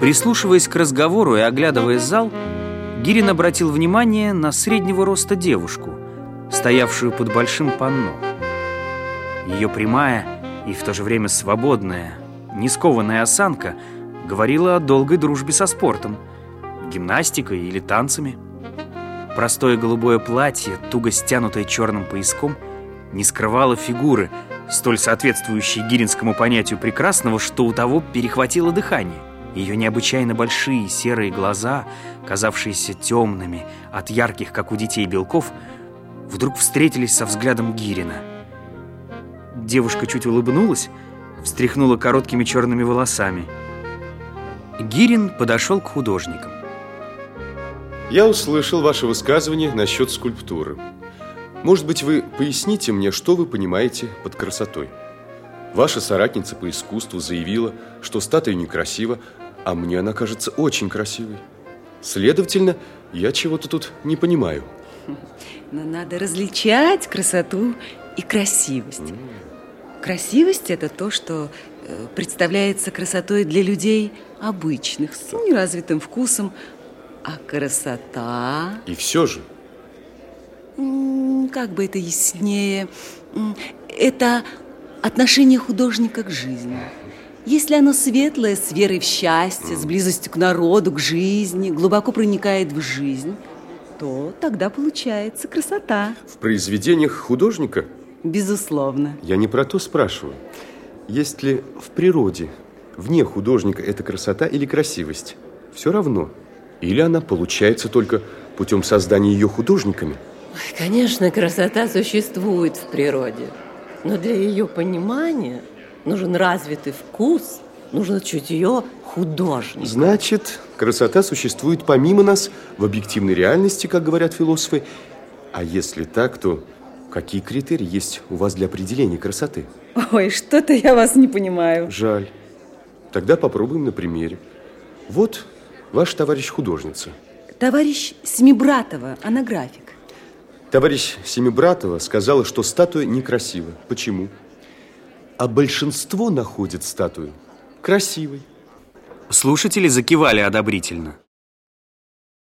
Прислушиваясь к разговору и оглядывая зал, Гирин обратил внимание на среднего роста девушку, стоявшую под большим панно. Ее прямая и в то же время свободная, нескованная осанка говорила о долгой дружбе со спортом, гимнастикой или танцами. Простое голубое платье, туго стянутое черным пояском, не скрывало фигуры, столь соответствующей гиринскому понятию прекрасного, что у того перехватило дыхание. Ее необычайно большие серые глаза, казавшиеся темными от ярких, как у детей, белков, вдруг встретились со взглядом Гирина. Девушка чуть улыбнулась, встряхнула короткими черными волосами. Гирин подошел к художникам. Я услышал ваше высказывание насчет скульптуры. Может быть, вы поясните мне, что вы понимаете под красотой? Ваша соратница по искусству заявила, что статуя некрасива, а мне она кажется очень красивой. Следовательно, я чего-то тут не понимаю. Но надо различать красоту и красивость. Mm. Красивость – это то, что э, представляется красотой для людей обычных, с неразвитым вкусом. А красота... И все же? Как бы это яснее? Это отношение художника к жизни. Если оно светлое, с верой в счастье, с близостью к народу, к жизни, глубоко проникает в жизнь, то тогда получается красота. В произведениях художника? Безусловно. Я не про то спрашиваю. Есть ли в природе, вне художника, эта красота или красивость? Все равно. Или она получается только путем создания ее художниками? Конечно, красота существует в природе. Но для ее понимания нужен развитый вкус, нужно чутье художника. Значит, красота существует помимо нас в объективной реальности, как говорят философы. А если так, то какие критерии есть у вас для определения красоты? Ой, что-то я вас не понимаю. Жаль. Тогда попробуем на примере. Вот ваш товарищ художница. Товарищ Семибратова, она график. Товарищ Семибратова сказала, что статуя некрасива. Почему? а большинство находит статую красивой. Слушатели закивали одобрительно.